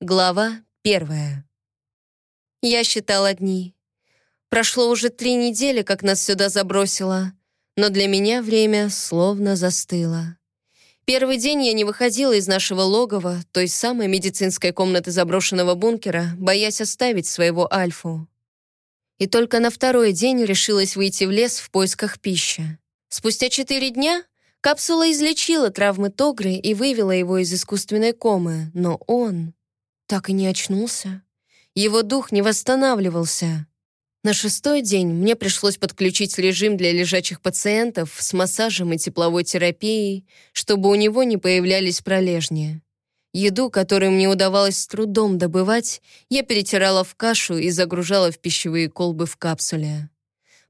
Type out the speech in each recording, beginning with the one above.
Глава первая. Я считала дни. Прошло уже три недели, как нас сюда забросило, но для меня время словно застыло. Первый день я не выходила из нашего логова, той самой медицинской комнаты заброшенного бункера, боясь оставить своего Альфу. И только на второй день решилась выйти в лес в поисках пищи. Спустя четыре дня капсула излечила травмы Тогры и вывела его из искусственной комы, но он так и не очнулся. Его дух не восстанавливался. На шестой день мне пришлось подключить режим для лежачих пациентов с массажем и тепловой терапией, чтобы у него не появлялись пролежни. Еду, которую мне удавалось с трудом добывать, я перетирала в кашу и загружала в пищевые колбы в капсуле.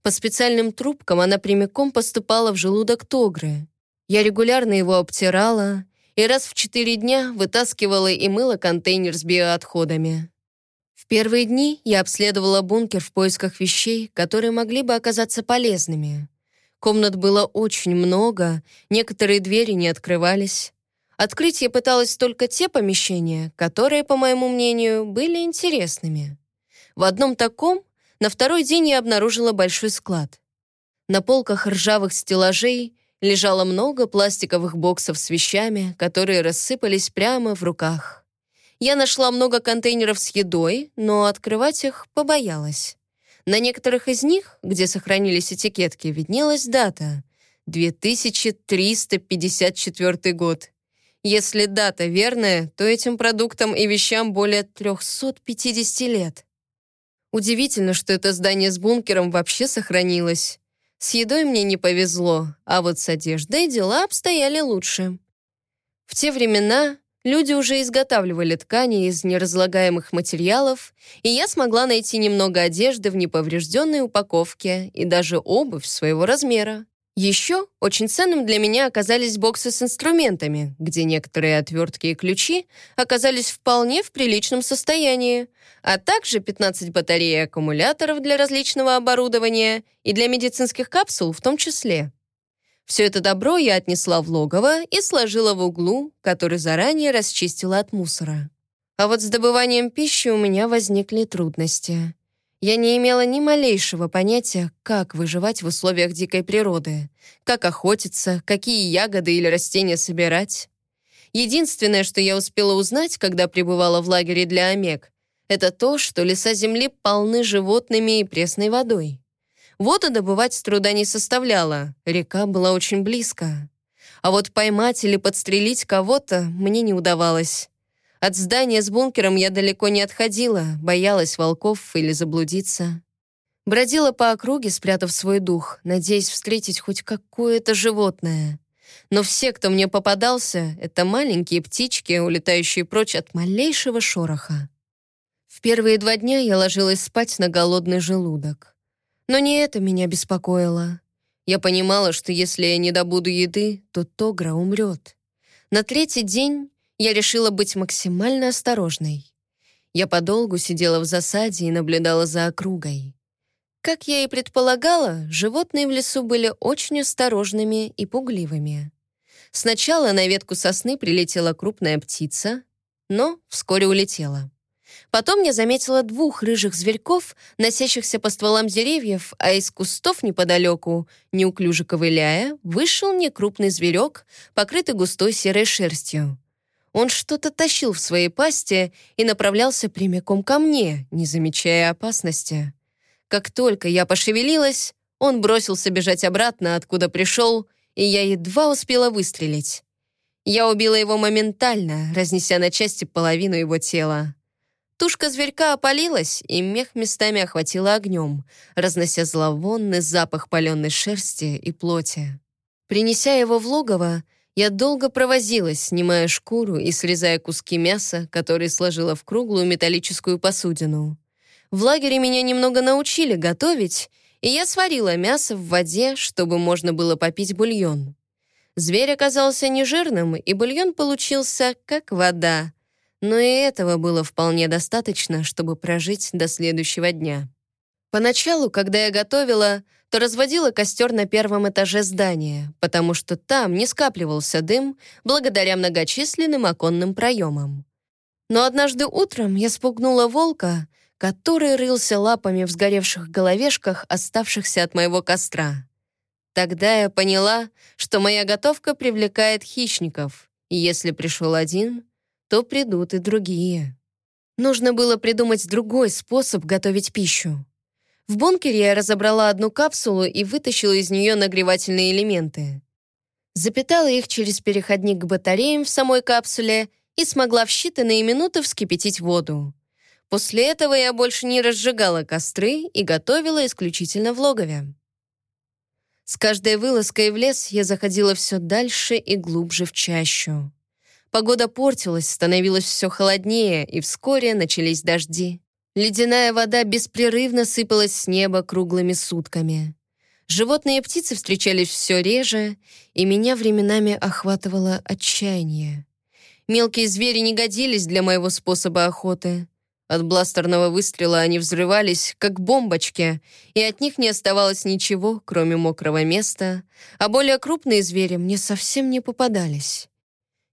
По специальным трубкам она прямиком поступала в желудок Тогры. Я регулярно его обтирала, и раз в четыре дня вытаскивала и мыла контейнер с биоотходами. В первые дни я обследовала бункер в поисках вещей, которые могли бы оказаться полезными. Комнат было очень много, некоторые двери не открывались. Открыть я пыталась только те помещения, которые, по моему мнению, были интересными. В одном таком на второй день я обнаружила большой склад. На полках ржавых стеллажей лежало много пластиковых боксов с вещами, которые рассыпались прямо в руках. Я нашла много контейнеров с едой, но открывать их побоялась. На некоторых из них, где сохранились этикетки, виднелась дата — 2354 год. Если дата верная, то этим продуктам и вещам более 350 лет. Удивительно, что это здание с бункером вообще сохранилось. С едой мне не повезло, а вот с одеждой дела обстояли лучше. В те времена люди уже изготавливали ткани из неразлагаемых материалов, и я смогла найти немного одежды в неповрежденной упаковке и даже обувь своего размера. Еще очень ценным для меня оказались боксы с инструментами, где некоторые отвертки и ключи оказались вполне в приличном состоянии, а также 15 батарей аккумуляторов для различного оборудования и для медицинских капсул в том числе. Все это добро я отнесла в логово и сложила в углу, который заранее расчистила от мусора. А вот с добыванием пищи у меня возникли трудности. Я не имела ни малейшего понятия, как выживать в условиях дикой природы, как охотиться, какие ягоды или растения собирать. Единственное, что я успела узнать, когда пребывала в лагере для омег, это то, что леса земли полны животными и пресной водой. Воду добывать труда не составляло, река была очень близко. А вот поймать или подстрелить кого-то мне не удавалось. От здания с бункером я далеко не отходила, боялась волков или заблудиться. Бродила по округе, спрятав свой дух, надеясь встретить хоть какое-то животное. Но все, кто мне попадался, это маленькие птички, улетающие прочь от малейшего шороха. В первые два дня я ложилась спать на голодный желудок. Но не это меня беспокоило. Я понимала, что если я не добуду еды, то Тогра умрет. На третий день я решила быть максимально осторожной. Я подолгу сидела в засаде и наблюдала за округой. Как я и предполагала, животные в лесу были очень осторожными и пугливыми. Сначала на ветку сосны прилетела крупная птица, но вскоре улетела. Потом я заметила двух рыжих зверьков, носящихся по стволам деревьев, а из кустов неподалеку, неуклюже ковыляя, вышел некрупный зверек, покрытый густой серой шерстью. Он что-то тащил в своей пасти и направлялся прямиком ко мне, не замечая опасности. Как только я пошевелилась, он бросился бежать обратно, откуда пришел, и я едва успела выстрелить. Я убила его моментально, разнеся на части половину его тела. Тушка зверька опалилась, и мех местами охватила огнем, разнося зловонный запах паленой шерсти и плоти. Принеся его в логово, я долго провозилась, снимая шкуру и срезая куски мяса, которые сложила в круглую металлическую посудину. В лагере меня немного научили готовить, и я сварила мясо в воде, чтобы можно было попить бульон. Зверь оказался нежирным, и бульон получился как вода, но и этого было вполне достаточно, чтобы прожить до следующего дня. Поначалу, когда я готовила, то разводила костер на первом этаже здания, потому что там не скапливался дым благодаря многочисленным оконным проемам. Но однажды утром я спугнула волка, который рылся лапами в сгоревших головешках, оставшихся от моего костра. Тогда я поняла, что моя готовка привлекает хищников, и если пришел один, то придут и другие. Нужно было придумать другой способ готовить пищу. В бункере я разобрала одну капсулу и вытащила из нее нагревательные элементы. Запитала их через переходник к батареям в самой капсуле и смогла в считанные минуты вскипятить воду. После этого я больше не разжигала костры и готовила исключительно в логове. С каждой вылазкой в лес я заходила все дальше и глубже в чащу. Погода портилась, становилось все холоднее, и вскоре начались дожди. Ледяная вода беспрерывно сыпалась с неба круглыми сутками. Животные и птицы встречались все реже, и меня временами охватывало отчаяние. Мелкие звери не годились для моего способа охоты. От бластерного выстрела они взрывались, как бомбочки, и от них не оставалось ничего, кроме мокрого места, а более крупные звери мне совсем не попадались.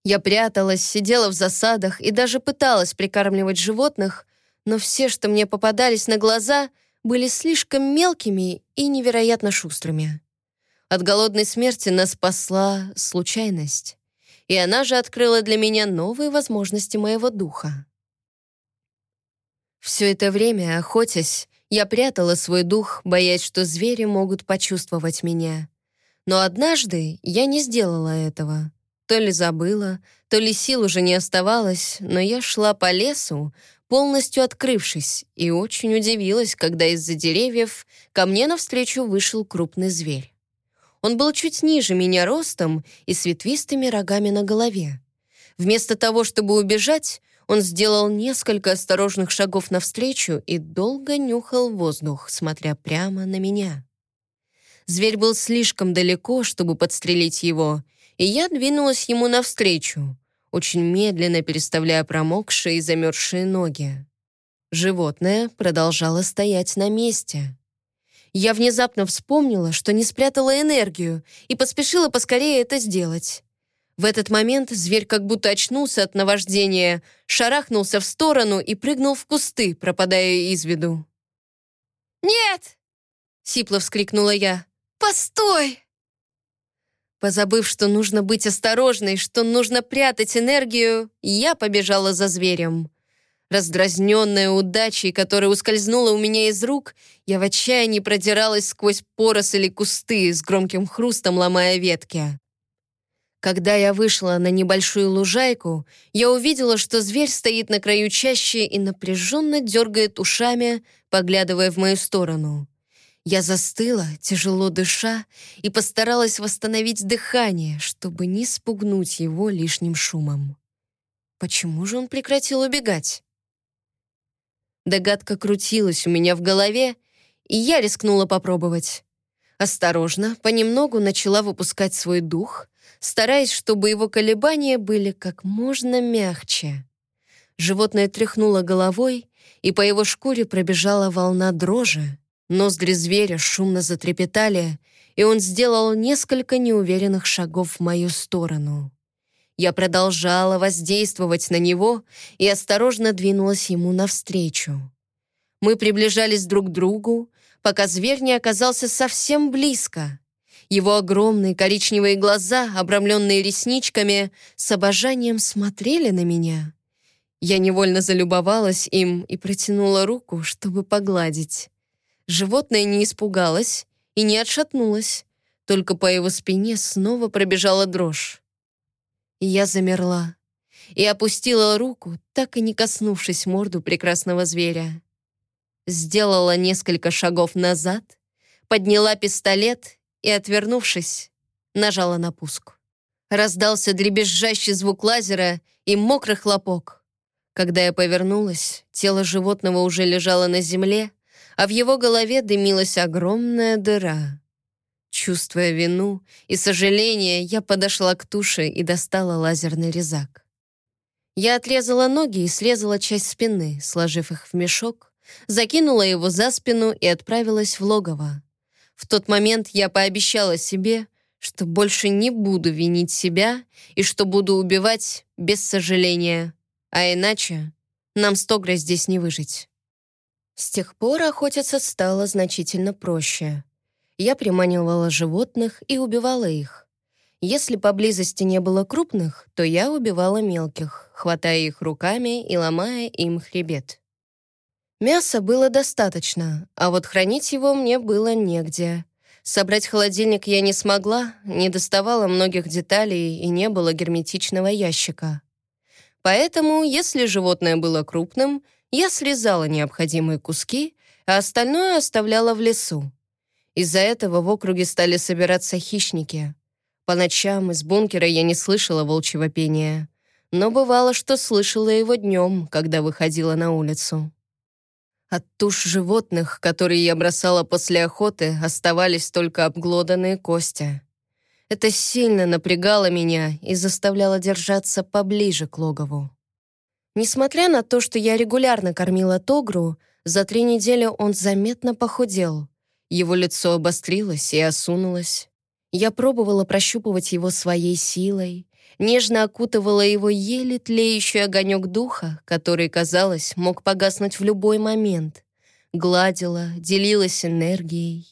Я пряталась, сидела в засадах и даже пыталась прикармливать животных, но все, что мне попадались на глаза, были слишком мелкими и невероятно шустрыми. От голодной смерти нас спасла случайность, и она же открыла для меня новые возможности моего духа. Все это время, охотясь, я прятала свой дух, боясь, что звери могут почувствовать меня. Но однажды я не сделала этого. То ли забыла, то ли сил уже не оставалось, но я шла по лесу, полностью открывшись, и очень удивилась, когда из-за деревьев ко мне навстречу вышел крупный зверь. Он был чуть ниже меня ростом и с ветвистыми рогами на голове. Вместо того, чтобы убежать, он сделал несколько осторожных шагов навстречу и долго нюхал воздух, смотря прямо на меня. Зверь был слишком далеко, чтобы подстрелить его, и я двинулась ему навстречу, очень медленно переставляя промокшие и замерзшие ноги. Животное продолжало стоять на месте. Я внезапно вспомнила, что не спрятала энергию, и поспешила поскорее это сделать. В этот момент зверь как будто очнулся от наваждения, шарахнулся в сторону и прыгнул в кусты, пропадая из виду. «Нет!» — сипло вскрикнула я. «Постой!» Позабыв, что нужно быть осторожной, что нужно прятать энергию, я побежала за зверем. Раздразненная удачей, которая ускользнула у меня из рук, я в отчаянии продиралась сквозь поросли кусты с громким хрустом ломая ветки. Когда я вышла на небольшую лужайку, я увидела, что зверь стоит на краю чащи и напряженно дергает ушами, поглядывая в мою сторону. Я застыла, тяжело дыша, и постаралась восстановить дыхание, чтобы не спугнуть его лишним шумом. Почему же он прекратил убегать? Догадка крутилась у меня в голове, и я рискнула попробовать. Осторожно, понемногу начала выпускать свой дух, стараясь, чтобы его колебания были как можно мягче. Животное тряхнуло головой, и по его шкуре пробежала волна дрожи, Ноздри зверя шумно затрепетали, и он сделал несколько неуверенных шагов в мою сторону. Я продолжала воздействовать на него и осторожно двинулась ему навстречу. Мы приближались друг к другу, пока зверь не оказался совсем близко. Его огромные коричневые глаза, обрамленные ресничками, с обожанием смотрели на меня. Я невольно залюбовалась им и протянула руку, чтобы погладить. Животное не испугалось и не отшатнулось, только по его спине снова пробежала дрожь. Я замерла и опустила руку, так и не коснувшись морду прекрасного зверя. Сделала несколько шагов назад, подняла пистолет и, отвернувшись, нажала на пуск. Раздался дребезжащий звук лазера и мокрый хлопок. Когда я повернулась, тело животного уже лежало на земле, а в его голове дымилась огромная дыра. Чувствуя вину и сожаление, я подошла к туше и достала лазерный резак. Я отрезала ноги и срезала часть спины, сложив их в мешок, закинула его за спину и отправилась в логово. В тот момент я пообещала себе, что больше не буду винить себя и что буду убивать без сожаления, а иначе нам с Тогрой здесь не выжить. С тех пор охотиться стало значительно проще. Я приманивала животных и убивала их. Если поблизости не было крупных, то я убивала мелких, хватая их руками и ломая им хребет. Мяса было достаточно, а вот хранить его мне было негде. Собрать холодильник я не смогла, не доставала многих деталей и не было герметичного ящика. Поэтому, если животное было крупным, я срезала необходимые куски, а остальное оставляла в лесу. Из-за этого в округе стали собираться хищники. По ночам из бункера я не слышала волчьего пения, но бывало, что слышала его днем, когда выходила на улицу. От туш животных, которые я бросала после охоты, оставались только обглоданные кости. Это сильно напрягало меня и заставляло держаться поближе к логову. Несмотря на то, что я регулярно кормила Тогру, за три недели он заметно похудел. Его лицо обострилось и осунулось. Я пробовала прощупывать его своей силой, нежно окутывала его еле тлеющий огонек духа, который, казалось, мог погаснуть в любой момент. Гладила, делилась энергией.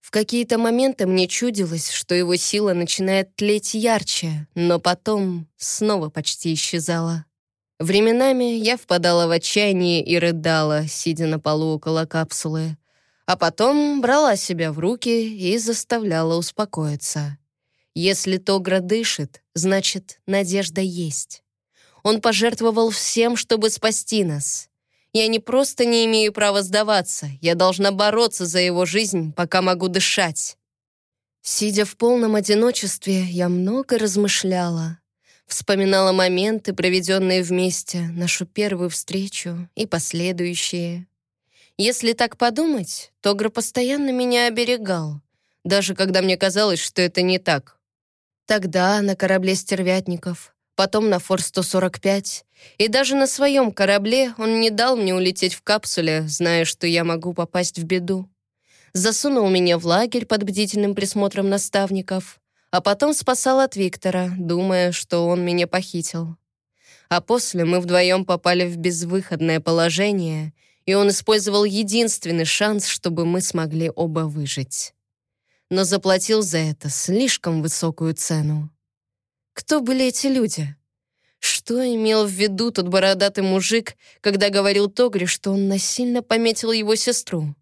В какие-то моменты мне чудилось, что его сила начинает тлеть ярче, но потом снова почти исчезала. Временами я впадала в отчаяние и рыдала, сидя на полу около капсулы, а потом брала себя в руки и заставляла успокоиться. Если Тогра дышит, значит, надежда есть. Он пожертвовал всем, чтобы спасти нас. Я не просто не имею права сдаваться, я должна бороться за его жизнь, пока могу дышать. Сидя в полном одиночестве, я много размышляла. Вспоминала моменты, проведенные вместе, нашу первую встречу и последующие. Если так подумать, Тогра постоянно меня оберегал, даже когда мне казалось, что это не так. Тогда на корабле «Стервятников», потом на «Форс-145», и даже на своем корабле он не дал мне улететь в капсуле, зная, что я могу попасть в беду. Засунул меня в лагерь под бдительным присмотром наставников, а потом спасал от Виктора, думая, что он меня похитил. А после мы вдвоем попали в безвыходное положение, и он использовал единственный шанс, чтобы мы смогли оба выжить но заплатил за это слишком высокую цену. Кто были эти люди? Что имел в виду тот бородатый мужик, когда говорил Тогре, что он насильно пометил его сестру?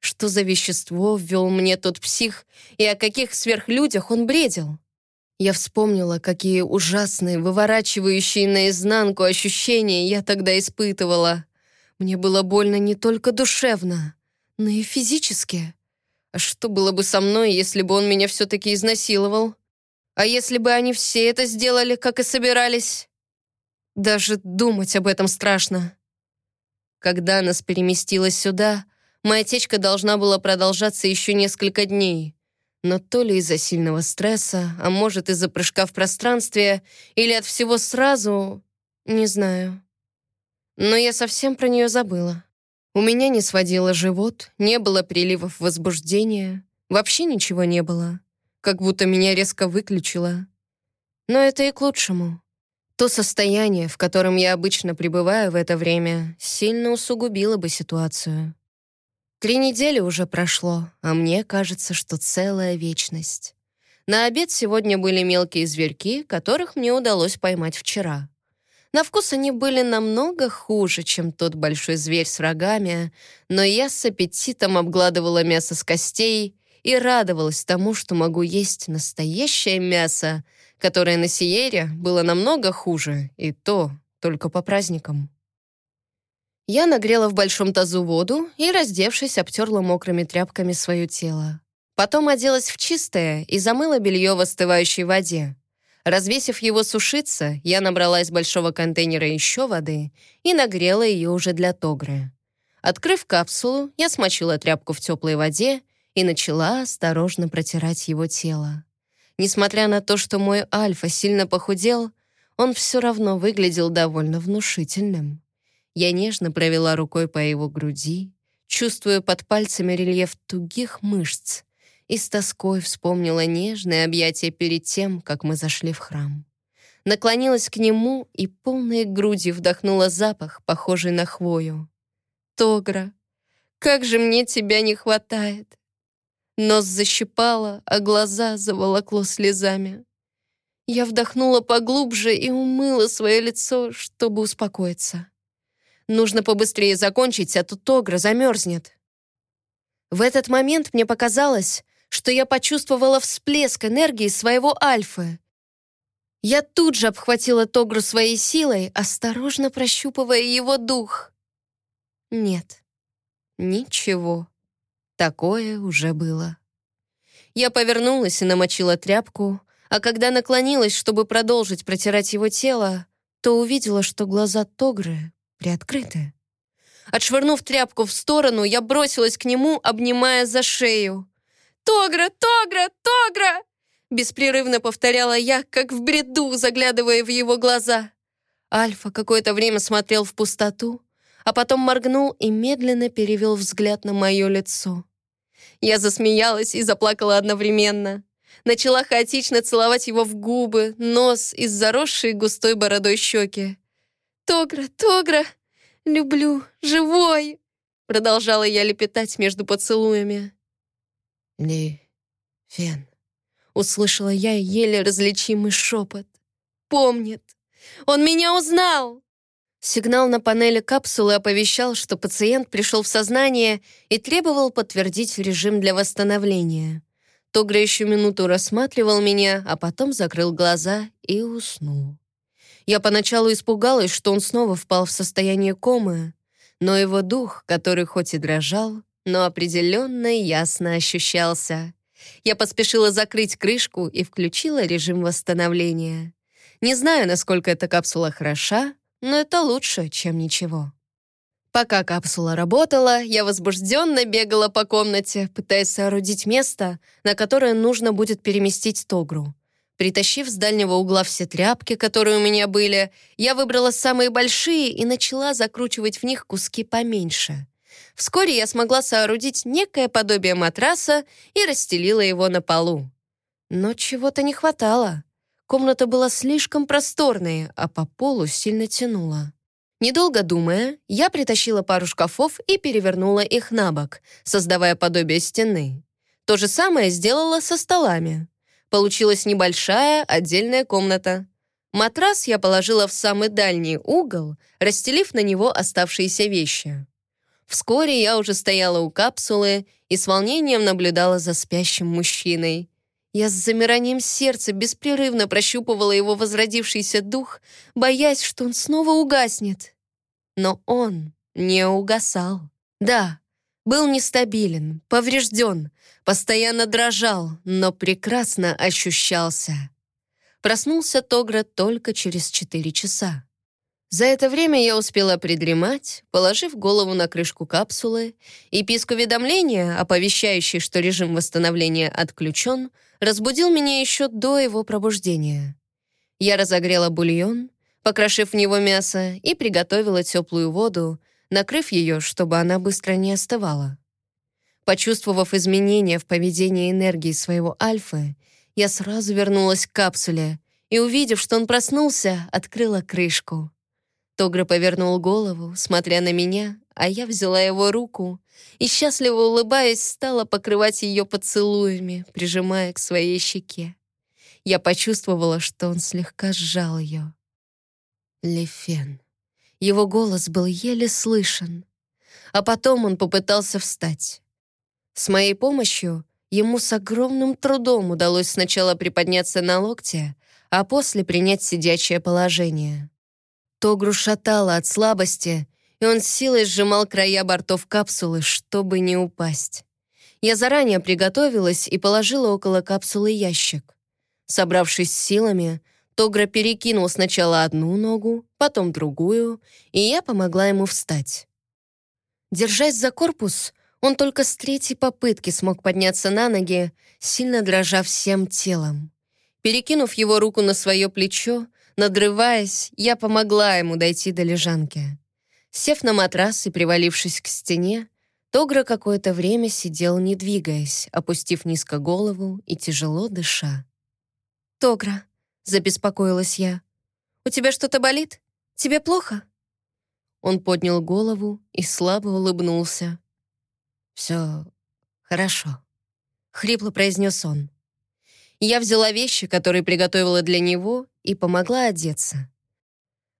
Что за вещество ввел мне тот псих и о каких сверхлюдях он бредил? Я вспомнила, какие ужасные, выворачивающие наизнанку ощущения я тогда испытывала. Мне было больно не только душевно, но и физически. А что было бы со мной, если бы он меня все-таки изнасиловал? А если бы они все это сделали, как и собирались? Даже думать об этом страшно. Когда нас переместилась сюда, моя течка должна была продолжаться еще несколько дней. Но то ли из-за сильного стресса, а может, из-за прыжка в пространстве, или от всего сразу, не знаю. Но я совсем про нее забыла. У меня не сводило живот, не было приливов возбуждения, вообще ничего не было, как будто меня резко выключило. Но это и к лучшему. То состояние, в котором я обычно пребываю в это время, сильно усугубило бы ситуацию. Три недели уже прошло, а мне кажется, что целая вечность. На обед сегодня были мелкие зверьки, которых мне удалось поймать вчера. На вкус они были намного хуже, чем тот большой зверь с рогами, но я с аппетитом обгладывала мясо с костей и радовалась тому, что могу есть настоящее мясо, которое на Сиере было намного хуже, и то только по праздникам. Я нагрела в большом тазу воду и, раздевшись, обтерла мокрыми тряпками свое тело. Потом оделась в чистое и замыла белье в остывающей воде. Развесив его сушиться, я набрала из большого контейнера еще воды и нагрела ее уже для Тогры. Открыв капсулу, я смочила тряпку в теплой воде и начала осторожно протирать его тело. Несмотря на то, что мой Альфа сильно похудел, он все равно выглядел довольно внушительным. Я нежно провела рукой по его груди, чувствуя под пальцами рельеф тугих мышц, и с тоской вспомнила нежное объятие перед тем, как мы зашли в храм. наклонилась к нему и полной грудью вдохнула запах, похожий на хвою. «Тогра, как же мне тебя не хватает!» Нос защипало, а глаза заволокло слезами. Я вдохнула поглубже и умыла свое лицо, чтобы успокоиться. Нужно побыстрее закончить, а то Тогра замерзнет. В этот момент мне показалось, что я почувствовала всплеск энергии своего Альфы. Я тут же обхватила Тогру своей силой, осторожно прощупывая его дух. Нет, ничего. Такое уже было. Я повернулась и намочила тряпку, а когда наклонилась, чтобы продолжить протирать его тело, то увидела, что глаза Тогры приоткрыты. Отшвырнув тряпку в сторону, я бросилась к нему, обнимая за шею. «Тогра! Тогра! Тогра!» Беспрерывно повторяла я, как в бреду, заглядывая в его глаза. Альфа какое-то время смотрел в пустоту, а потом моргнул и медленно перевел взгляд на мое лицо. Я засмеялась и заплакала одновременно. Начала хаотично целовать его в губы, нос и заросшие густой бородой щеки. «Тогра, Тогра!» люблю, живой!» Продолжала я лепетать между поцелуями. «Ли, Фен», — услышала я еле различимый шепот. «Помнит! Он меня узнал!» Сигнал на панели капсулы оповещал, что пациент пришел в сознание и требовал подтвердить режим для восстановления. Тогра еще минуту рассматривал меня, а потом закрыл глаза и уснул. Я поначалу испугалась, что он снова впал в состояние комы, но его дух, который хоть и дрожал, но определенно ясно ощущался. Я поспешила закрыть крышку и включила режим восстановления. Не знаю, насколько эта капсула хороша, но это лучше, чем ничего. Пока капсула работала, я возбужденно бегала по комнате, пытаясь соорудить место, на которое нужно будет переместить Тогру. Притащив с дальнего угла все тряпки, которые у меня были, я выбрала самые большие и начала закручивать в них куски поменьше. Вскоре я смогла соорудить некое подобие матраса и расстелила его на полу. Но чего-то не хватало. Комната была слишком просторной, а по полу сильно тянула. Недолго думая, я притащила пару шкафов и перевернула их на бок, создавая подобие стены. То же самое сделала со столами. Получилась небольшая отдельная комната. Матрас я положила в самый дальний угол, расстелив на него оставшиеся вещи. Вскоре я уже стояла у капсулы и с волнением наблюдала за спящим мужчиной. Я с замиранием сердца беспрерывно прощупывала его возродившийся дух, боясь, что он снова угаснет. Но он не угасал. Да, был нестабилен, поврежден, постоянно дрожал, но прекрасно ощущался. Проснулся Тогра только через четыре часа. За это время я успела придремать, положив голову на крышку капсулы, и писк уведомления, оповещающий, что режим восстановления отключен, разбудил меня еще до его пробуждения. Я разогрела бульон, покрошив в него мясо, и приготовила теплую воду, накрыв ее, чтобы она быстро не остывала. Почувствовав изменения в поведении энергии своего альфы, я сразу вернулась к капсуле и, увидев, что он проснулся, открыла крышку. Тогра повернул голову, смотря на меня, а я взяла его руку и, счастливо улыбаясь, стала покрывать ее поцелуями, прижимая к своей щеке. Я почувствовала, что он слегка сжал ее. Лефен. Его голос был еле слышен. А потом он попытался встать. С моей помощью ему с огромным трудом удалось сначала приподняться на локте, а после принять сидячее положение. Тогру шатало от слабости, и он силой сжимал края бортов капсулы, чтобы не упасть. Я заранее приготовилась и положила около капсулы ящик. Собравшись с силами, Тогра перекинул сначала одну ногу, потом другую, и я помогла ему встать. Держась за корпус, он только с третьей попытки смог подняться на ноги, сильно дрожа всем телом. Перекинув его руку на свое плечо, надрываясь, я помогла ему дойти до лежанки. Сев на матрас и привалившись к стене, Тогра какое-то время сидел, не двигаясь, опустив низко голову и тяжело дыша. «Тогра, — забеспокоилась я. тебя что-то болит? Тебе плохо?» Он поднял голову и слабо улыбнулся. «Все хорошо», — хрипло произнес он. Я взяла вещи, которые приготовила для него, и помогла одеться.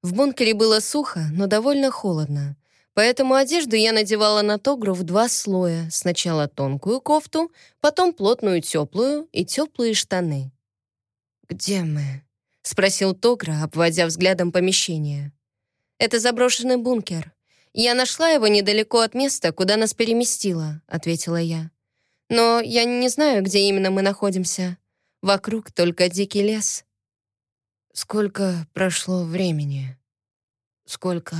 В бункере было сухо, но довольно холодно, поэтому одежду я надевала на Тогру в два слоя. Сначала тонкую кофту, потом плотную теплую и теплые штаны. «Где мы?» — спросил Тогра, обводя взглядом помещение. «Это заброшенный бункер. Я нашла его недалеко от места, куда нас переместило», — ответила я. «Но я не знаю, где именно мы находимся. Вокруг только дикий лес». «Сколько прошло времени? Сколько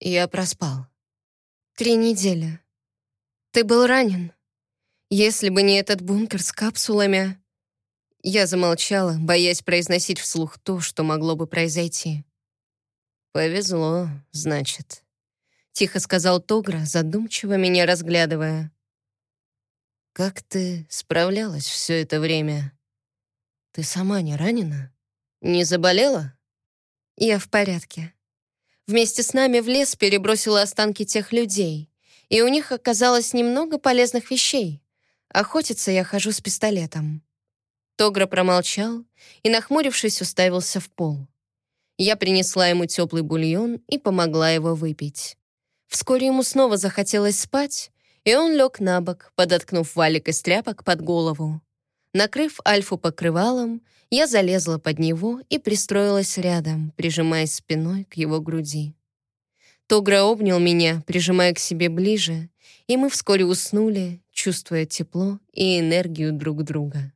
я проспал?» «Три недели. Ты был ранен. Если бы не этот бункер с капсулами...» Я замолчала, боясь произносить вслух то, что могло бы произойти. «Повезло, значит», — тихо сказал Тогра, задумчиво меня разглядывая. «Как ты справлялась все это время? Ты сама не ранена? Не заболела?» «Я в порядке. Вместе с нами в лес перебросила останки тех людей, и у них оказалось немного полезных вещей. Охотиться я хожу с пистолетом». Тогра промолчал и, нахмурившись, уставился в пол. Я принесла ему теплый бульон и помогла его выпить. Вскоре ему снова захотелось спать, и он лег на бок, подоткнув валик из тряпок под голову. Накрыв Альфу покрывалом, я залезла под него и пристроилась рядом, прижимаясь спиной к его груди. Тогра обнял меня, прижимая к себе ближе, и мы вскоре уснули, чувствуя тепло и энергию друг друга.